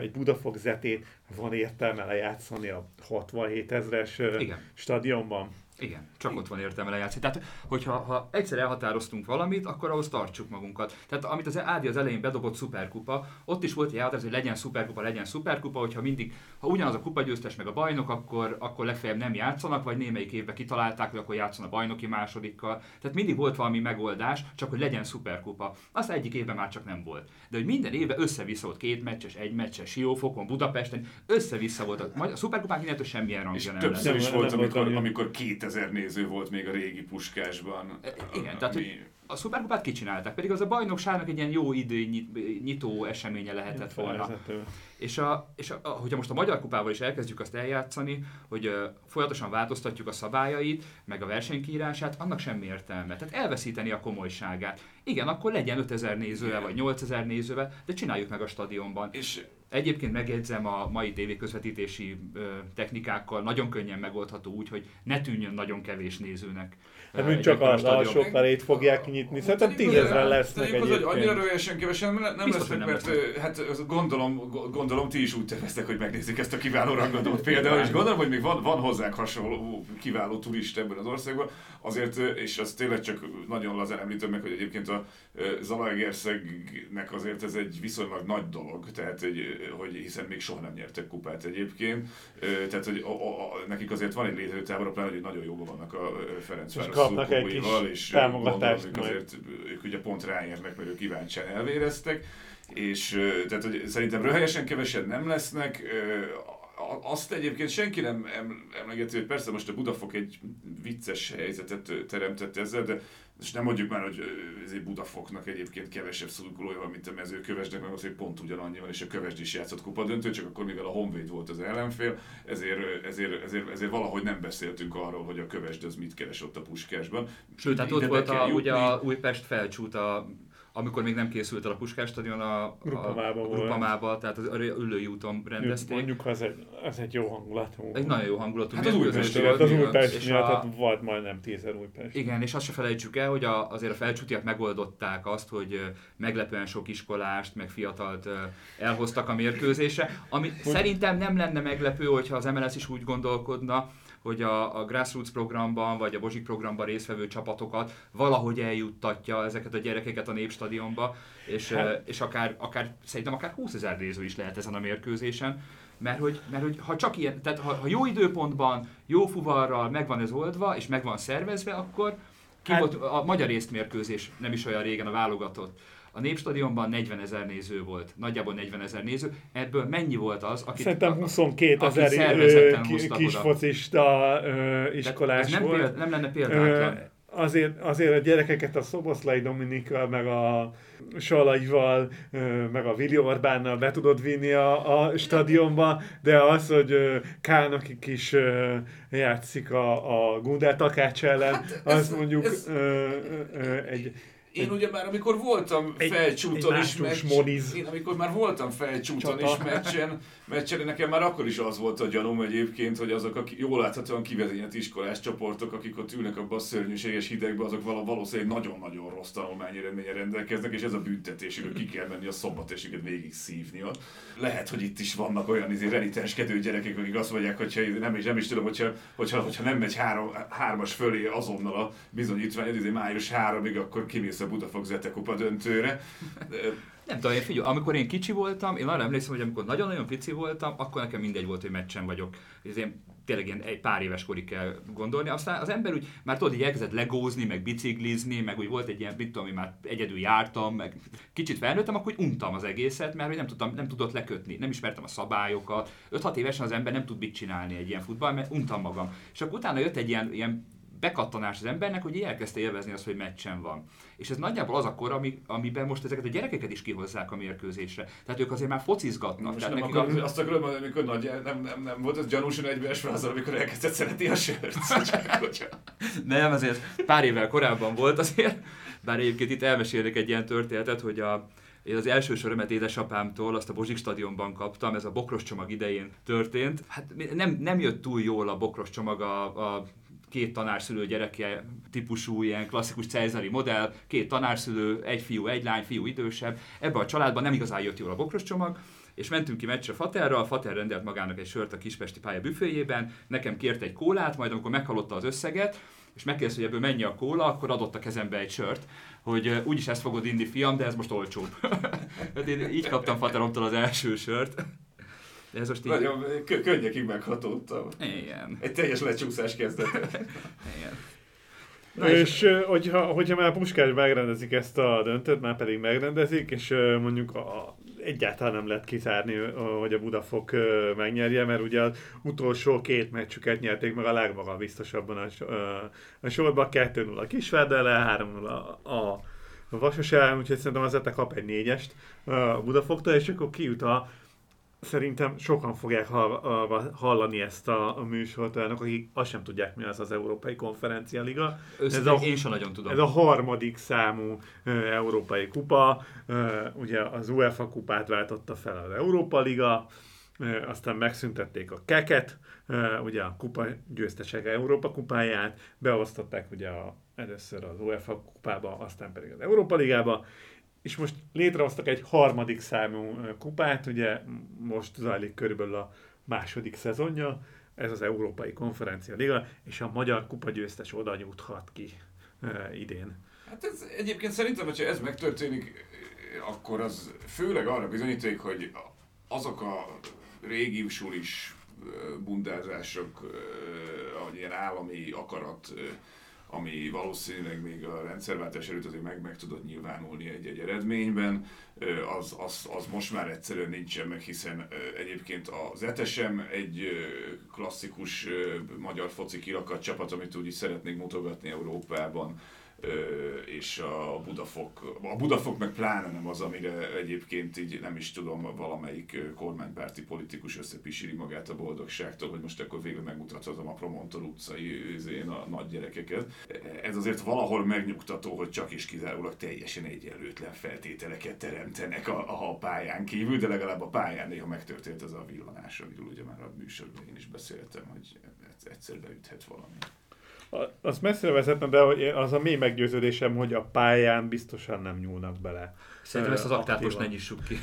egy Budafok zetét van értelme lejátszani a 67 ezres Igen. stadionban. Igen, csak ott van értelme lejátszani. Tehát, hogyha ha egyszer elhatároztunk valamit, akkor ahhoz tartsuk magunkat. Tehát, amit az Ádi az elején bedobott szuperkupa, ott is volt egy elhatározás, hogy legyen szuperkupa, legyen szuperkupa, hogyha mindig, ha ugyanaz a kupagyőztes meg a bajnok, akkor, akkor legfeljebb nem játszanak, vagy némelyik évben kitalálták, hogy akkor játszon a bajnoki másodikkal. Tehát mindig volt valami megoldás, csak hogy legyen szuperkupa. Azt egyik évben már csak nem volt. De hogy minden évben össze-vissza volt két meccses, egy meccses, Siófokon, Budapesten, össze-vissza volt. A, a szuperkupák mindentől semmilyen rangja nem többször is volt, volt amikor, annyi. 2000 néző volt még a régi puskásban. E, igen, tehát, hogy a szuperkupát kicsinálták, pedig az a bajnokságnak egy ilyen jó idő nyit- nyitó eseménye lehetett volna. És, a, és a, hogyha most a Magyar Kupával is elkezdjük azt eljátszani, hogy uh, folyamatosan változtatjuk a szabályait, meg a versenykírását, annak semmi értelme. Tehát elveszíteni a komolyságát. Igen, akkor legyen 5000 nézővel, vagy 8000 nézővel, de csináljuk meg a stadionban. És Egyébként megjegyzem a mai tévéközvetítési technikákkal nagyon könnyen megoldható úgy, hogy ne tűnjön nagyon kevés nézőnek. Hát mint csak egyébként a stadion. alsó felét fogják kinyitni. Szerintem tízezren lesznek Tegyük hozzá, hogy annyira egyébként. röhelyesen kevesen nem, nem Biztos, lesznek, mert nem hát gondolom, go- gondolom ti is úgy terveztek, hogy megnézik ezt a kiváló rangadót például, és gondolom, hogy még van, van hozzánk hasonló kiváló turista ebben az országban, azért, és azt tényleg csak nagyon lazán említem meg, hogy egyébként a Zalaegerszegnek azért ez egy viszonylag nagy dolog, tehát hogy, ö, hogy hiszen még soha nem nyertek kupát egyébként, tehát hogy a, a, a, nekik azért van egy létezőtábor, pláne, hogy nagyon jóban vannak a Ferencváros kapnak egy kis és támogatást gondolom, azért ők ugye pont ráérnek, mert ők kíváncsian elvéreztek, és tehát, hogy szerintem röhelyesen kevesen nem lesznek, azt egyébként senki nem em- emlegeti, hogy persze most a Budafok egy vicces helyzetet teremtett ezzel, de és nem mondjuk már, hogy ö, ezért Budafoknak egyébként kevesebb szurkolója van, mint a mezőkövesnek, mert azért pont ugyanannyi van, és a Kövesd is játszott kupadöntő, csak akkor mivel a Honvéd volt az ellenfél, ezért, ezért, ezért, ezért valahogy nem beszéltünk arról, hogy a Kövesd az mit keres ott a Puskásban. Sőt, Ide ott volt a, ugye a Újpest felcsút, a, amikor még nem készült el a Puskás stadion, a, a, Grupamába a. Grupamába, tehát az ülői úton rendezték. Mondjuk az egy, az egy jó hangulatú. Egy nagyon jó hangulatú Hát az Újpesti volt. az. Újpest És miatt, a- hát volt majdnem tízer Újpest. Igen, és azt se felejtsük el, hogy a, azért a felcsútiak megoldották azt, hogy meglepően sok iskolást, meg fiatalt elhoztak a mérkőzésre, ami szerintem nem lenne meglepő, hogyha az MLS is úgy gondolkodna, hogy a, a Grassroots programban, vagy a Bozsik programban résztvevő csapatokat valahogy eljuttatja ezeket a gyerekeket a Népstadionba, és, Hát- és akár, akár, szerintem akár 20 ezer néző is lehet ezen a mérkőzésen, mert hogy, mert hogy ha csak ilyen, tehát ha, ha jó időpontban, jó fuvarral megvan ez oldva, és megvan szervezve, akkor ki Hát- volt, a magyar résztmérkőzés nem is olyan régen a válogatott. A Népstadionban 40 ezer néző volt, nagyjából 40 ezer néző. Ebből mennyi volt az, aki Szerintem 22 aki ezer szervezetten ö, ki- hoztak kis oda. focista ö, iskolás ez nem, volt. péld, nem lenne Ö, példátlan. azért, azért a gyerekeket a Szoboszlai Dominikkal, meg a Salaival, meg a Vili Orbánnal be tudod vinni a, a stadionba, de az, hogy Kán, akik is ö, játszik a, a Gundel Takács ellen, Hát ez- az mondjuk ez- ö, ö, ö, egy Én ugye már amikor voltam Egy- felcsúton egy is meccs, én amikor már voltam felcsúton Csata. is meccsen, meccsen, nekem már akkor is az volt a gyanúm egyébként, hogy azok a jól láthatóan kivezényelt iskolás csoportok, akik ott ülnek abban a szörnyűséges hidegben, azok vala- valószínűleg nagyon-nagyon rossz tanulmányeredménye rendelkeznek, és ez a büntetésük, hogy ki kell menni a szombatesüket végig szívni ott. Lehet, hogy itt is vannak olyan izé, renitenskedő gyerekek, akik azt mondják, hogyha nem is, nem is tudom, hogyha, hogyha, hogyha nem megy három, hármas fölé azonnal a bizonyítvány, izé, május 3-ig, akkor kimész a Budafok Zete Kupa döntőre. Nem tudom, én figyelj, amikor én kicsi voltam, én arra emlékszem, hogy amikor nagyon-nagyon pici voltam, akkor nekem mindegy volt, hogy meccsen vagyok. Ez én tényleg ilyen egy pár éves korig kell gondolni. Aztán az ember úgy már tudod, így elkezdett legózni, meg biciklizni, meg úgy volt egy ilyen, mit tudom, én már egyedül jártam, meg kicsit felnőttem, akkor úgy untam az egészet, mert nem, tudtam, nem tudott lekötni, nem ismertem a szabályokat. 5-6 évesen az ember nem tud mit csinálni egy ilyen futball, mert untam magam. És akkor utána jött egy ilyen, ilyen bekattanás az embernek, hogy elkezdte élvezni azt, hogy meccsen van. És ez nagyjából az a kor, ami, amiben most ezeket a gyerekeket is kihozzák a mérkőzésre. Tehát ők azért már focizgatnak. Most tehát nem nekik akar, a... azt akarom mondani, amikor nagy, nem, nem, nem volt ez gyanúsan egybees frázal, amikor elkezdett szeretni a sört. nem, azért pár évvel korábban volt azért. Bár egyébként itt elmesélnek egy ilyen történetet, hogy a, én az első sörömet édesapámtól azt a Bozsik stadionban kaptam, ez a bokros csomag idején történt. Hát nem, nem jött túl jól a bokros csomag a, a két tanárszülő gyereke típusú, ilyen klasszikus cezari modell, két tanárszülő, egy fiú, egy lány, fiú idősebb. Ebbe a családban nem igazán jött jól a bokros csomag, és mentünk ki meccsre Faterra, Fater rendelt magának egy sört a Kispesti pálya büféjében, nekem kért egy kólát, majd amikor meghallotta az összeget, és megkérdezte, hogy ebből mennyi a kóla, akkor adott a kezembe egy sört, hogy úgyis ezt fogod inni, fiam, de ez most olcsóbb. hát én így kaptam Fateromtól az első sört. De ez most így... Nagyon könnyekig meghatódtam. Igen. Egy teljes lecsúszás kezdet. Igen. Na és, és hogyha, hogyha már Puskás megrendezik ezt a döntőt, már pedig megrendezik, és mondjuk a, egyáltalán nem lehet kizárni, hogy a Budafok megnyerje, mert ugye az utolsó két meccsüket nyerték meg a legmaga biztosabban a, a sorban, 2-0 a Kisvárdele, 3-0 a, a Vasas ellen, úgyhogy szerintem az kap egy négyest a Budafoktól, és akkor kijut a Szerintem sokan fogják hallani ezt a, a műsort olyanok, akik azt sem tudják, mi az az Európai Konferencia Liga. ez a, én sem nagyon tudom. Ez a harmadik számú Európai Kupa, ugye az UEFA kupát váltotta fel az Európa Liga, aztán megszüntették a keket, ugye a kupa győztesek Európa kupáját, beosztották ugye a, először az UEFA kupába, aztán pedig az Európa Ligába, és most létrehoztak egy harmadik számú kupát, ugye most zajlik körülbelül a második szezonja, ez az Európai Konferencia Liga, és a magyar kupa győztes oda nyújthat ki e, idén. Hát ez egyébként szerintem, hogyha ez megtörténik, akkor az főleg arra bizonyíték, hogy azok a régi is bundázások, ahogy ilyen állami akarat ami valószínűleg még a rendszerváltás előtt azért meg, meg tudott nyilvánulni egy-egy eredményben, az, az, az most már egyszerűen nincsen meg, hiszen egyébként az Etesem egy klasszikus magyar foci kirakat csapat, amit úgy is szeretnék mutogatni Európában, és a Budafok, a Budafok meg pláne nem az, amire egyébként így nem is tudom, valamelyik kormánypárti politikus összepisíri magát a boldogságtól, hogy most akkor végre megmutathatom a Promontor utcai őzén a nagy gyerekeket. Ez azért valahol megnyugtató, hogy csak is kizárólag teljesen egyenlőtlen feltételeket teremtenek a, a pályán kívül, de legalább a pályán néha megtörtént az a villanás, amiről ugye már a műsorban én is beszéltem, hogy egyszer beüthet valami. Azt messzire vezetne, de az a mély meggyőződésem, hogy a pályán biztosan nem nyúlnak bele. Szerintem ezt az aktát most ne nyissuk ki.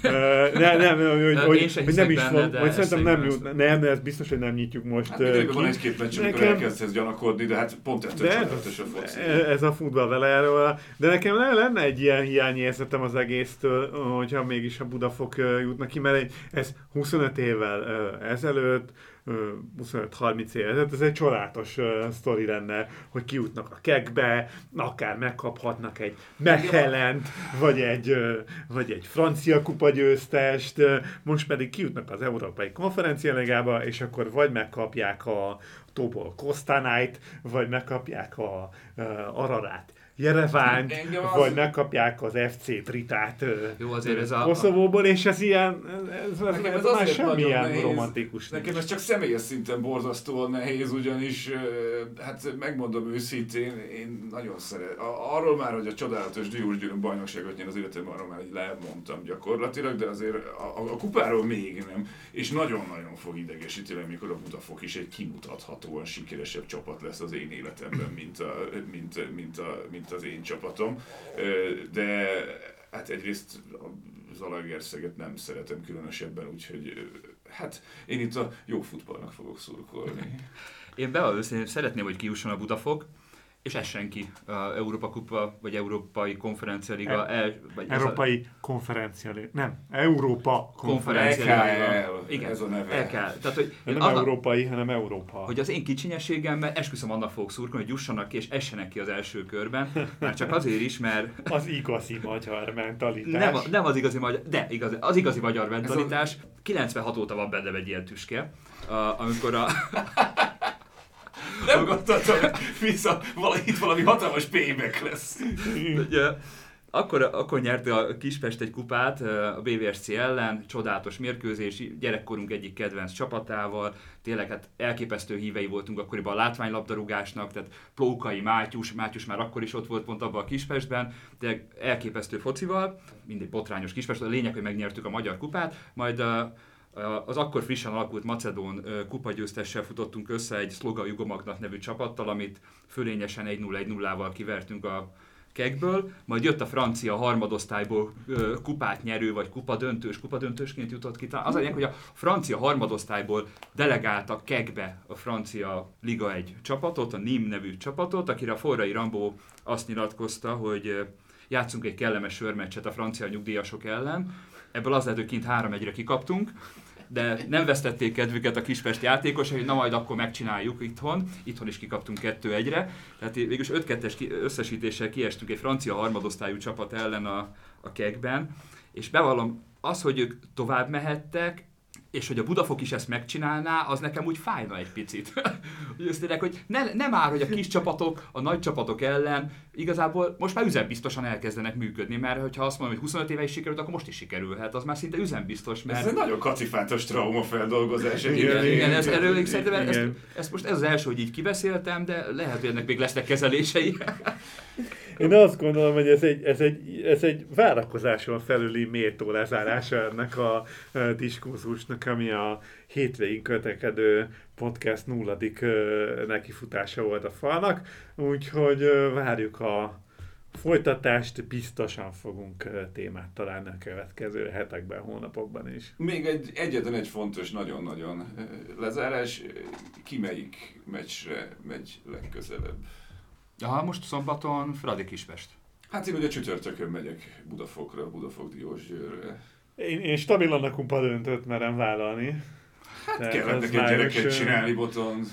nem, nem, hogy, hogy, hogy nem is fog, hogy szerintem nem, nyújt, nem, de ez biztos, hogy nem nyitjuk most hát, ki. van egy-két meccs, amikor elkezdesz gyanakodni, de hát pont csodálatos a foci. Ez a futball vele erről. De nekem lenne egy ilyen hiányérzetem az egésztől, hogyha mégis a Budafok jutnak ki, mert ez 25 évvel ezelőtt 25-30 éve. Tehát ez egy csodálatos uh, sztori lenne, hogy kijutnak a kekbe, akár megkaphatnak egy Mechelent, vagy egy, uh, vagy egy francia kupa győztest, most pedig kijutnak az Európai Konferencia Ligába, és akkor vagy megkapják a Tobol Kostanait, vagy megkapják a uh, Ararát Jerevánt, az... vagy megkapják az FC Tritát Jó, azért ez a... Koszovóból, és ez ilyen, ez, ez, ez, ez már semmilyen nehéz. romantikus. Nekem ez csak személyes szinten borzasztóan nehéz, ugyanis, hát megmondom őszintén, én nagyon szeret. Arról már, hogy a csodálatos Diós Gyűrűn bajnokságot nyer az életemben, arról már lemondtam gyakorlatilag, de azért a, a, a kupáról még nem. És nagyon-nagyon fog idegesíteni, amikor a Budafok is egy kimutathatóan sikeresebb csapat lesz az én életemben, mint a, mint, mint a, mint mint az én csapatom, de hát egyrészt a Zalaegerszeget nem szeretem különösebben, úgyhogy hát én itt a jó futballnak fogok szurkolni. Én bevallom szeretném, hogy kiusson a Budafok, és essen ki a Európa Kupa, vagy Európai Konferencia Liga. E, el, vagy Európai a... Konferencia Liga. Nem, Európa Konferencia Liga. Igen, ez a neve. El kell. Tehát, hogy nem annak, európai, hanem Európa. Hogy az én kicsinyességemmel esküszöm annak fogok szurkolni, hogy jussanak ki és essenek ki az első körben. Már csak azért is, mert... Az igazi magyar mentalitás. Nem, nem az igazi magyar, de igaz, az igazi magyar mentalitás. 96 óta van benne egy ilyen tüske, amikor a Nem gondoltam, hogy vissza, valami, itt valami hatalmas payback lesz. Ugye, akkor, akkor nyerte a Kispest egy kupát a BVSC ellen, csodálatos mérkőzés, gyerekkorunk egyik kedvenc csapatával, tényleg hát elképesztő hívei voltunk akkoriban a látványlabdarúgásnak, tehát Plókai Mátyus, Mátyus már akkor is ott volt pont abban a Kispestben, tényleg elképesztő focival, mindig botrányos Kispest, a lényeg, hogy megnyertük a magyar kupát, majd a, az akkor frissen alakult Macedón kupagyőztessel futottunk össze egy Szloga Jugomagnat nevű csapattal, amit fölényesen 1-0-1-0-val kivertünk a kekből, majd jött a francia harmadosztályból kupát nyerő, vagy kupadöntős, kupadöntősként jutott ki. Az a hogy a francia harmadosztályból delegálta kekbe a francia Liga egy csapatot, a NIM nevű csapatot, akire a Forrai Rambó azt nyilatkozta, hogy játszunk egy kellemes sörmeccset a francia nyugdíjasok ellen. Ebből az lehet, hogy kint három egyre kikaptunk, de nem vesztették kedvüket a Kispest játékosai, hogy na majd akkor megcsináljuk itthon. Itthon is kikaptunk 2-1-re. Tehát végülis 5-2-es összesítéssel kiestünk egy francia harmadosztályú csapat ellen a, a kekben, és bevallom, az, hogy ők tovább mehettek, és hogy a Budafok is ezt megcsinálná, az nekem úgy fájna egy picit. hogy azt hogy ne, nem már, hogy a kis csapatok a nagy csapatok ellen igazából most már üzembiztosan elkezdenek működni, mert hogyha azt mondom, hogy 25 éve is sikerült, akkor most is sikerülhet, az már szinte üzembiztos. Mert... Ez egy nagyon kacifántos traumafeldolgozás. Igen, igen, igen, ez, erről szerintem ezt, ezt, most ez az első, hogy így kibeszéltem, de lehet, hogy ennek még lesznek kezelései. Én azt gondolom, hogy ez egy, ez egy, ez egy várakozáson felüli méltó lezárása ennek a diskurzusnak, ami a hétvégén kötekedő podcast nulladik nekifutása volt a falnak, úgyhogy várjuk a folytatást, biztosan fogunk témát találni a következő hetekben, hónapokban is. Még egy, egyetlen egy fontos, nagyon-nagyon lezárás, ki melyik meccsre megy legközelebb? Ja, most szombaton Fradi Kispest. Hát én ugye csütörtökön megyek Budafokra, Budafok Diósgyőrre. Én, én stabilan a kumpa döntőt merem vállalni. Hát kellett egy gyereket csinálni boton.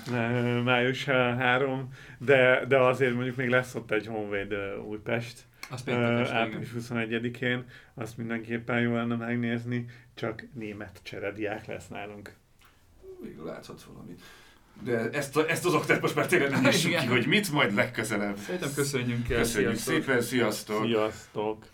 Május 3, de, de azért mondjuk még lesz ott egy Honvéd Újpest. Azt április 21-én, azt mindenképpen jó lenne megnézni, csak német cserediák lesz nálunk. Még láthat valamit. De ezt, a, ezt az oktát most már tényleg nem is ki, hogy mit, majd legközelebb. Szerintem köszönjünk el. Köszönjük sziasztok. szépen, sziasztok! Sziasztok!